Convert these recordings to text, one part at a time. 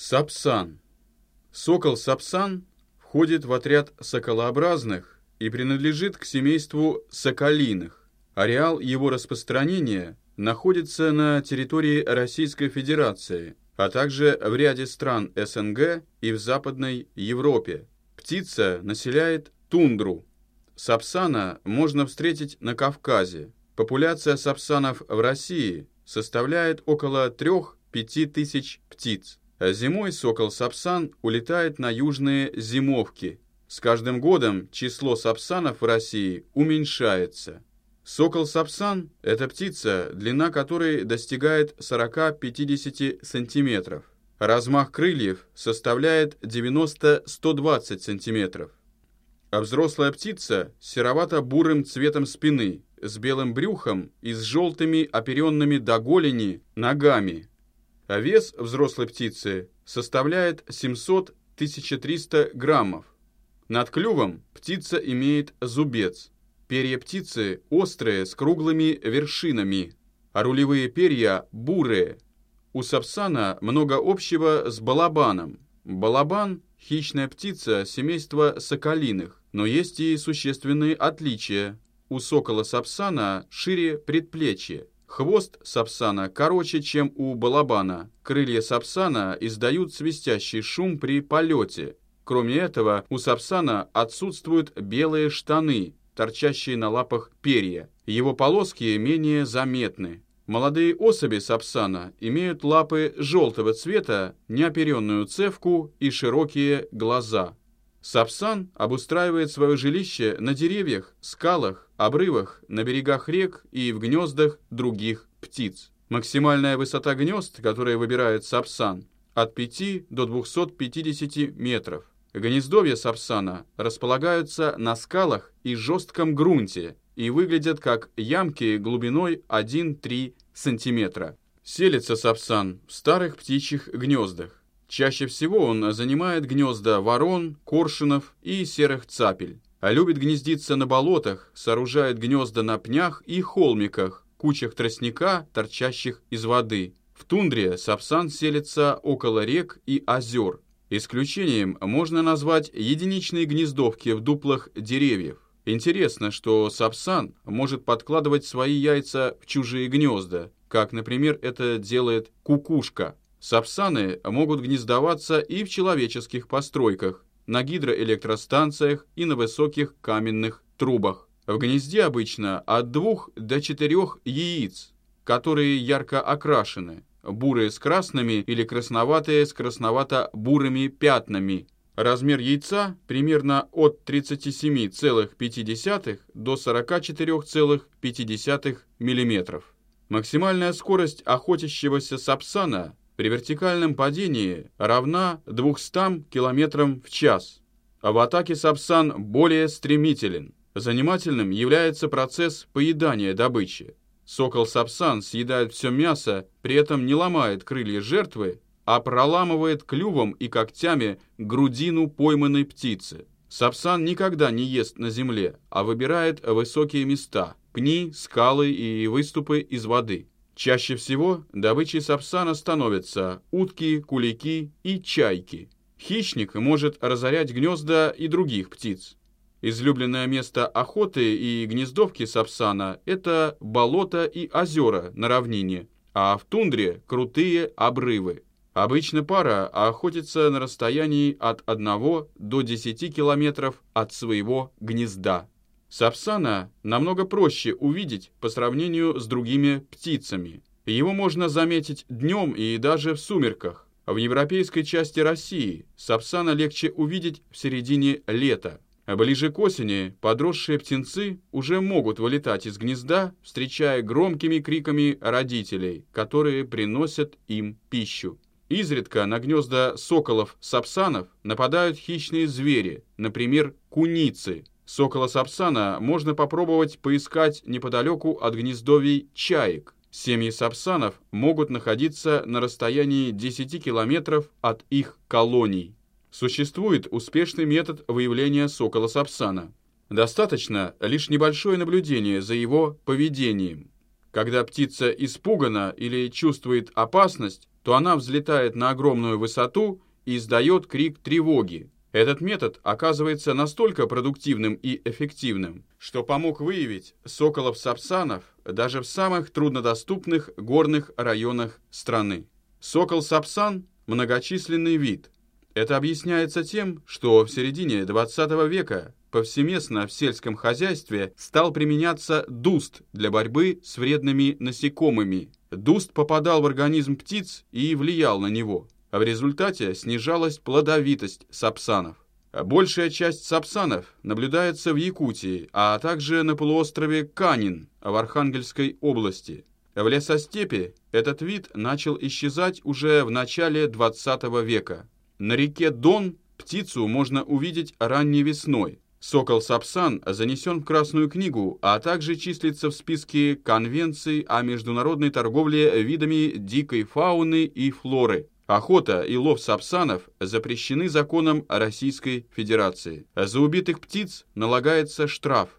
Сапсан. Сокол-сапсан входит в отряд соколообразных и принадлежит к семейству соколиных. Ареал его распространения находится на территории Российской Федерации, а также в ряде стран СНГ и в Западной Европе. Птица населяет тундру. Сапсана можно встретить на Кавказе. Популяция сапсанов в России составляет около 3-5 тысяч птиц. Зимой сокол-сапсан улетает на южные зимовки. С каждым годом число сапсанов в России уменьшается. Сокол-сапсан – это птица, длина которой достигает 40-50 см. Размах крыльев составляет 90-120 см. А взрослая птица серовато-бурым цветом спины, с белым брюхом и с желтыми оперенными до голени ногами. А вес взрослой птицы составляет 700-1300 граммов. Над клювом птица имеет зубец – Перья птицы острые, с круглыми вершинами, а рулевые перья бурые. У сапсана много общего с балабаном. Балабан – хищная птица семейства соколиных, но есть и существенные отличия. У сокола сапсана шире предплечье. Хвост сапсана короче, чем у балабана. Крылья сапсана издают свистящий шум при полете. Кроме этого, у сапсана отсутствуют белые штаны, торчащие на лапах перья. Его полоски менее заметны. Молодые особи сапсана имеют лапы желтого цвета, неоперенную цевку и широкие глаза. Сапсан обустраивает свое жилище на деревьях, скалах, обрывах, на берегах рек и в гнездах других птиц. Максимальная высота гнезд, которые выбирает сапсан, от 5 до 250 метров. Гнездовья сапсана располагаются на скалах и жестком грунте и выглядят как ямки глубиной 1-3 см. Селится сапсан в старых птичьих гнездах. Чаще всего он занимает гнезда ворон, коршунов и серых цапель. А любит гнездиться на болотах, сооружает гнезда на пнях и холмиках, кучах тростника, торчащих из воды. В тундре сапсан селится около рек и озер – Исключением можно назвать единичные гнездовки в дуплах деревьев. Интересно, что сапсан может подкладывать свои яйца в чужие гнезда, как, например, это делает кукушка. Сапсаны могут гнездоваться и в человеческих постройках, на гидроэлектростанциях и на высоких каменных трубах. В гнезде обычно от двух до четырех яиц, которые ярко окрашены бурые с красными или красноватые с красновато-бурыми пятнами. Размер яйца примерно от 37,5 до 44,5 мм. Максимальная скорость охотящегося сапсана при вертикальном падении равна 200 км в час. А в атаке сапсан более стремителен. Занимательным является процесс поедания добычи. Сокол-сапсан съедает все мясо, при этом не ломает крылья жертвы, а проламывает клювом и когтями грудину пойманной птицы. Сапсан никогда не ест на земле, а выбирает высокие места – пни, скалы и выступы из воды. Чаще всего добычей сапсана становятся утки, кулики и чайки. Хищник может разорять гнезда и других птиц. Излюбленное место охоты и гнездовки сапсана – это болото и озера на равнине, а в тундре – крутые обрывы. Обычно пара охотится на расстоянии от 1 до 10 километров от своего гнезда. Сапсана намного проще увидеть по сравнению с другими птицами. Его можно заметить днем и даже в сумерках. В европейской части России сапсана легче увидеть в середине лета. Ближе к осени подросшие птенцы уже могут вылетать из гнезда, встречая громкими криками родителей, которые приносят им пищу. Изредка на гнезда соколов-сапсанов нападают хищные звери, например, куницы. Сокола-сапсана можно попробовать поискать неподалеку от гнездовий чаек. Семьи сапсанов могут находиться на расстоянии 10 километров от их колоний. Существует успешный метод выявления сокола-сапсана. Достаточно лишь небольшое наблюдение за его поведением. Когда птица испугана или чувствует опасность, то она взлетает на огромную высоту и издает крик тревоги. Этот метод оказывается настолько продуктивным и эффективным, что помог выявить соколов-сапсанов даже в самых труднодоступных горных районах страны. Сокол-сапсан – многочисленный вид. Это объясняется тем, что в середине 20 века повсеместно в сельском хозяйстве стал применяться дуст для борьбы с вредными насекомыми. Дуст попадал в организм птиц и влиял на него. А в результате снижалась плодовитость сапсанов. Большая часть сапсанов наблюдается в Якутии, а также на полуострове Канин в Архангельской области. В лесостепи этот вид начал исчезать уже в начале 20 века. На реке Дон птицу можно увидеть ранней весной. Сокол Сапсан занесен в Красную книгу, а также числится в списке конвенций о международной торговле видами дикой фауны и флоры. Охота и лов сапсанов запрещены законом Российской Федерации. За убитых птиц налагается штраф.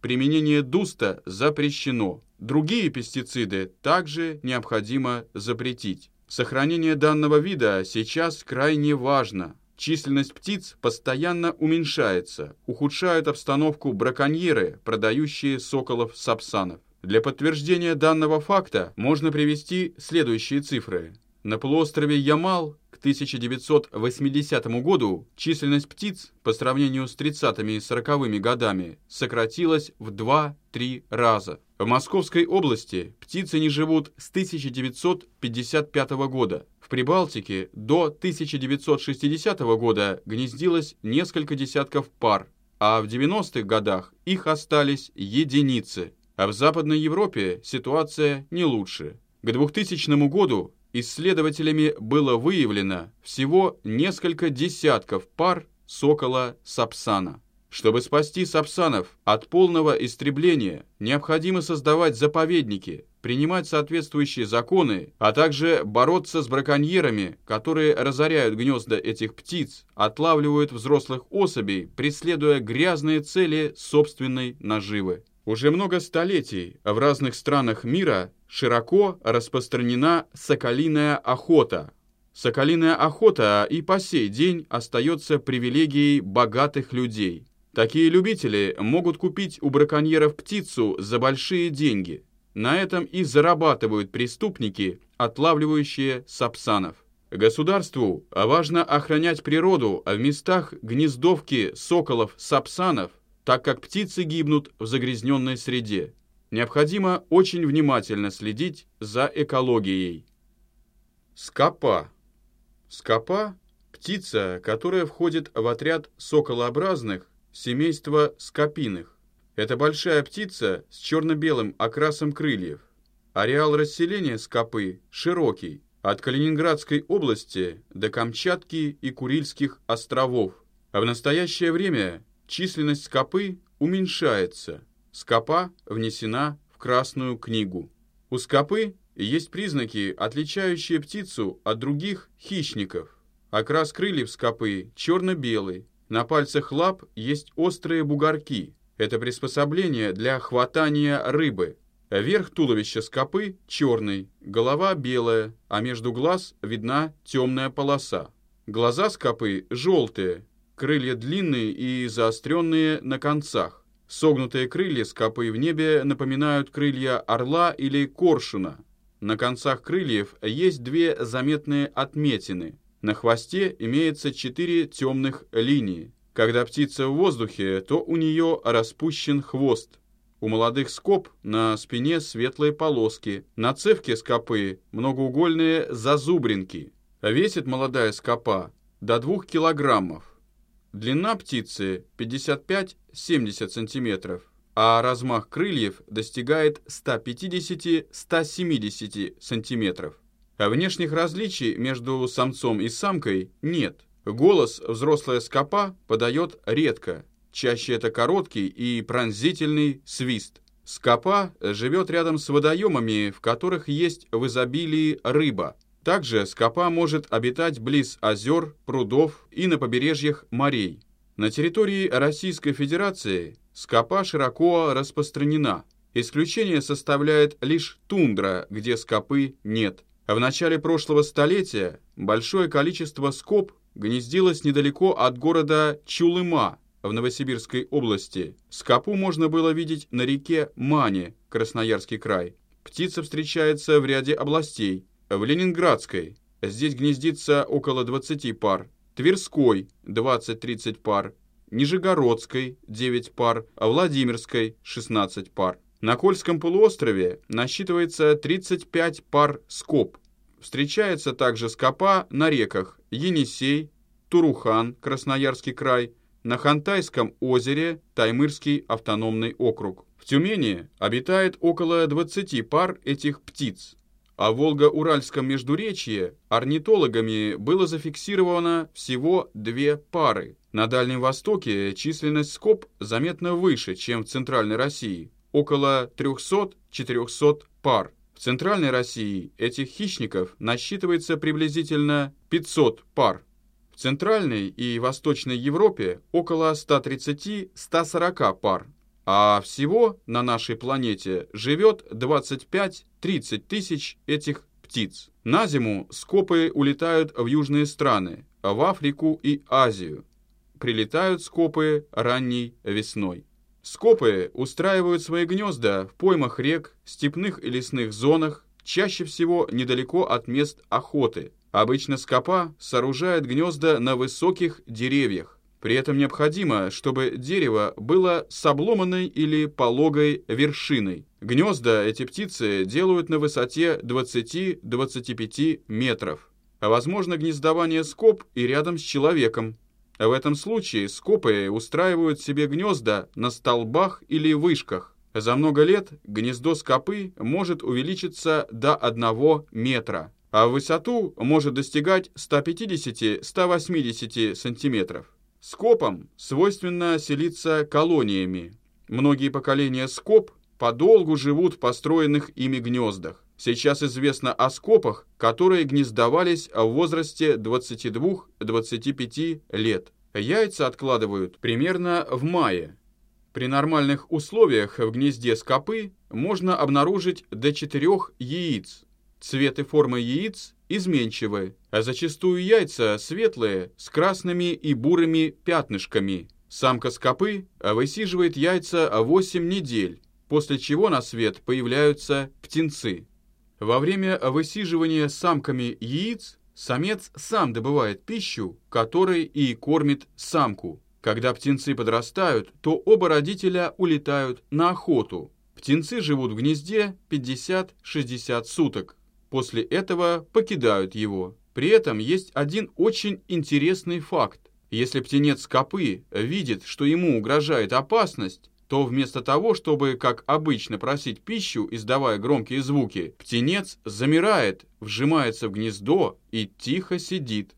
Применение дуста запрещено. Другие пестициды также необходимо запретить. Сохранение данного вида сейчас крайне важно. Численность птиц постоянно уменьшается, ухудшают обстановку браконьеры, продающие соколов-сапсанов. Для подтверждения данного факта можно привести следующие цифры. На полуострове Ямал к 1980 году численность птиц по сравнению с 30-ми и 40-ми годами сократилась в 2-3 раза. В Московской области птицы не живут с 1955 года. В Прибалтике до 1960 года гнездилось несколько десятков пар, а в 90-х годах их остались единицы. А в Западной Европе ситуация не лучше. К 2000 году исследователями было выявлено всего несколько десятков пар сокола сапсана. Чтобы спасти сапсанов от полного истребления, необходимо создавать заповедники, принимать соответствующие законы, а также бороться с браконьерами, которые разоряют гнезда этих птиц, отлавливают взрослых особей, преследуя грязные цели собственной наживы. Уже много столетий в разных странах мира широко распространена соколиная охота. Соколиная охота и по сей день остается привилегией богатых людей. Такие любители могут купить у браконьеров птицу за большие деньги. На этом и зарабатывают преступники, отлавливающие сапсанов. Государству важно охранять природу в местах гнездовки соколов-сапсанов так как птицы гибнут в загрязненной среде. Необходимо очень внимательно следить за экологией. Скопа. Скопа – птица, которая входит в отряд соколообразных семейства скопиных. Это большая птица с черно-белым окрасом крыльев. Ареал расселения скопы широкий, от Калининградской области до Камчатки и Курильских островов. А в настоящее время Численность скопы уменьшается. Скопа внесена в Красную книгу. У скопы есть признаки, отличающие птицу от других хищников. Окрас крыльев скопы черно-белый. На пальцах лап есть острые бугорки. Это приспособление для хватания рыбы. Верх туловища скопы черный, голова белая, а между глаз видна темная полоса. Глаза скопы желтые, Крылья длинные и заостренные на концах. Согнутые крылья с копой в небе напоминают крылья орла или коршуна. На концах крыльев есть две заметные отметины. На хвосте имеется четыре темных линии. Когда птица в воздухе, то у нее распущен хвост. У молодых скоб на спине светлые полоски. На цевке скопы многоугольные зазубринки. Весит молодая скопа до 2 килограммов. Длина птицы 55-70 см, а размах крыльев достигает 150-170 см. А внешних различий между самцом и самкой нет. Голос взрослая скопа подает редко, чаще это короткий и пронзительный свист. Скопа живет рядом с водоемами, в которых есть в изобилии рыба – также скопа может обитать близ озер, прудов и на побережьях морей. На территории Российской Федерации скопа широко распространена. Исключение составляет лишь тундра, где скопы нет. В начале прошлого столетия большое количество скоб гнездилось недалеко от города Чулыма в Новосибирской области. Скопу можно было видеть на реке Мане, Красноярский край. Птица встречается в ряде областей. В Ленинградской здесь гнездится около 20 пар, Тверской 20-30 пар, Нижегородской 9 пар, а Владимирской 16 пар. На Кольском полуострове насчитывается 35 пар скоб. Встречается также скопа на реках Енисей, Турухан, Красноярский край, на Хантайском озере, Таймырский автономный округ. В Тюмени обитает около 20 пар этих птиц, а в Волго-Уральском междуречье орнитологами было зафиксировано всего две пары. На Дальнем Востоке численность скоб заметно выше, чем в Центральной России, около 300-400 пар. В Центральной России этих хищников насчитывается приблизительно 500 пар. В Центральной и Восточной Европе около 130-140 пар. А всего на нашей планете живет 25-30 тысяч этих птиц. На зиму скопы улетают в южные страны, в Африку и Азию. Прилетают скопы ранней весной. Скопы устраивают свои гнезда в поймах рек, степных и лесных зонах, чаще всего недалеко от мест охоты. Обычно скопа сооружают гнезда на высоких деревьях. При этом необходимо, чтобы дерево было с обломанной или пологой вершиной. Гнезда эти птицы делают на высоте 20-25 метров. А возможно гнездование скоб и рядом с человеком. В этом случае скопы устраивают себе гнезда на столбах или вышках. За много лет гнездо скопы может увеличиться до 1 метра, а высоту может достигать 150-180 сантиметров. Скопам свойственно селиться колониями. Многие поколения скоп подолгу живут в построенных ими гнездах. Сейчас известно о скопах, которые гнездовались в возрасте 22-25 лет. Яйца откладывают примерно в мае. При нормальных условиях в гнезде скопы можно обнаружить до 4 яиц. Цвет и форма яиц изменчивы, а зачастую яйца светлые, с красными и бурыми пятнышками. Самка скопы высиживает яйца 8 недель, после чего на свет появляются птенцы. Во время высиживания самками яиц самец сам добывает пищу, которой и кормит самку. Когда птенцы подрастают, то оба родителя улетают на охоту. Птенцы живут в гнезде 50-60 суток. После этого покидают его. При этом есть один очень интересный факт. Если птенец копы видит, что ему угрожает опасность, то вместо того, чтобы, как обычно, просить пищу, издавая громкие звуки, птенец замирает, вжимается в гнездо и тихо сидит.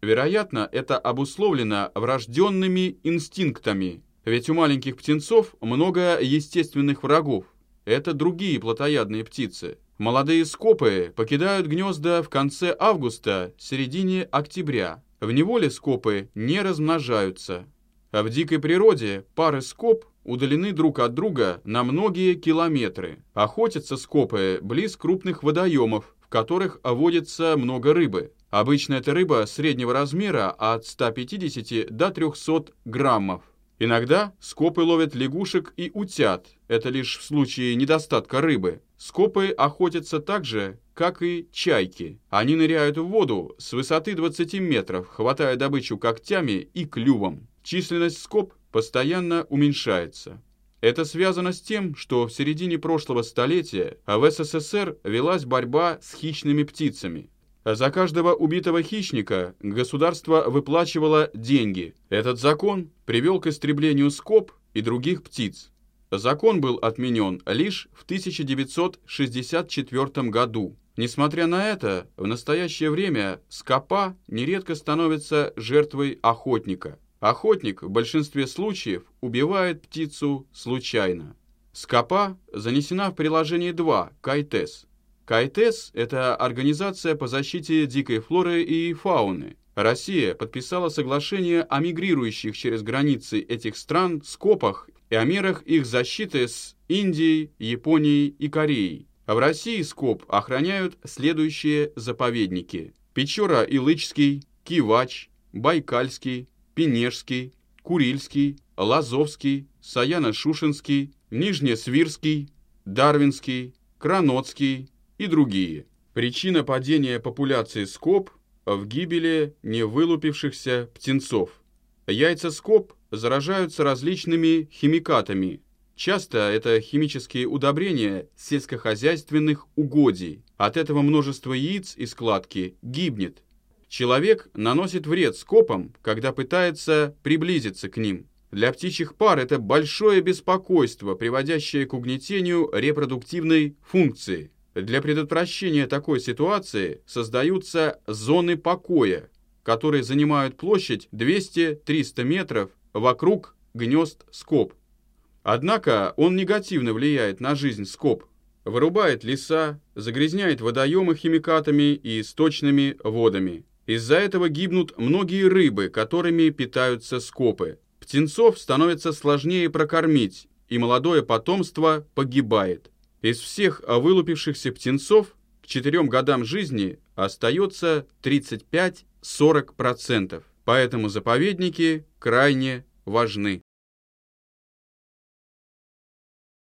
Вероятно, это обусловлено врожденными инстинктами, ведь у маленьких птенцов много естественных врагов. Это другие плотоядные птицы. Молодые скопы покидают гнезда в конце августа, середине октября. В неволе скопы не размножаются. А в дикой природе пары скоп удалены друг от друга на многие километры. Охотятся скопы близ крупных водоемов, в которых водится много рыбы. Обычно эта рыба среднего размера от 150 до 300 граммов. Иногда скопы ловят лягушек и утят, это лишь в случае недостатка рыбы. Скопы охотятся так же, как и чайки. Они ныряют в воду с высоты 20 метров, хватая добычу когтями и клювом. Численность скоп постоянно уменьшается. Это связано с тем, что в середине прошлого столетия в СССР велась борьба с хищными птицами. За каждого убитого хищника государство выплачивало деньги. Этот закон привел к истреблению скоб и других птиц. Закон был отменен лишь в 1964 году. Несмотря на это, в настоящее время скопа нередко становится жертвой охотника. Охотник в большинстве случаев убивает птицу случайно. Скопа занесена в приложение 2 КАЙТЕС. КАЙТЕС – это Организация по защите дикой флоры и фауны. Россия подписала соглашение о мигрирующих через границы этих стран скопах и о мерах их защиты с Индией, Японией и Кореей. В России скоб охраняют следующие заповедники. Печора-Илычский, Кивач, Байкальский, Пенежский, Курильский, Лазовский, Саяно-Шушенский, Нижнесвирский, Дарвинский, Кранотский и другие. Причина падения популяции скоб в гибели невылупившихся птенцов. Яйца скоб заражаются различными химикатами. Часто это химические удобрения сельскохозяйственных угодий. От этого множество яиц и складки гибнет. Человек наносит вред скопам, когда пытается приблизиться к ним. Для птичьих пар это большое беспокойство, приводящее к угнетению репродуктивной функции. Для предотвращения такой ситуации создаются зоны покоя, которые занимают площадь 200-300 метров вокруг гнезд скоб. Однако он негативно влияет на жизнь скоб, вырубает леса, загрязняет водоемы химикатами и сточными водами. Из-за этого гибнут многие рыбы, которыми питаются скопы. Птенцов становится сложнее прокормить, и молодое потомство погибает. Из всех вылупившихся птенцов к 4 годам жизни остается 35-40%. Поэтому заповедники крайне важны.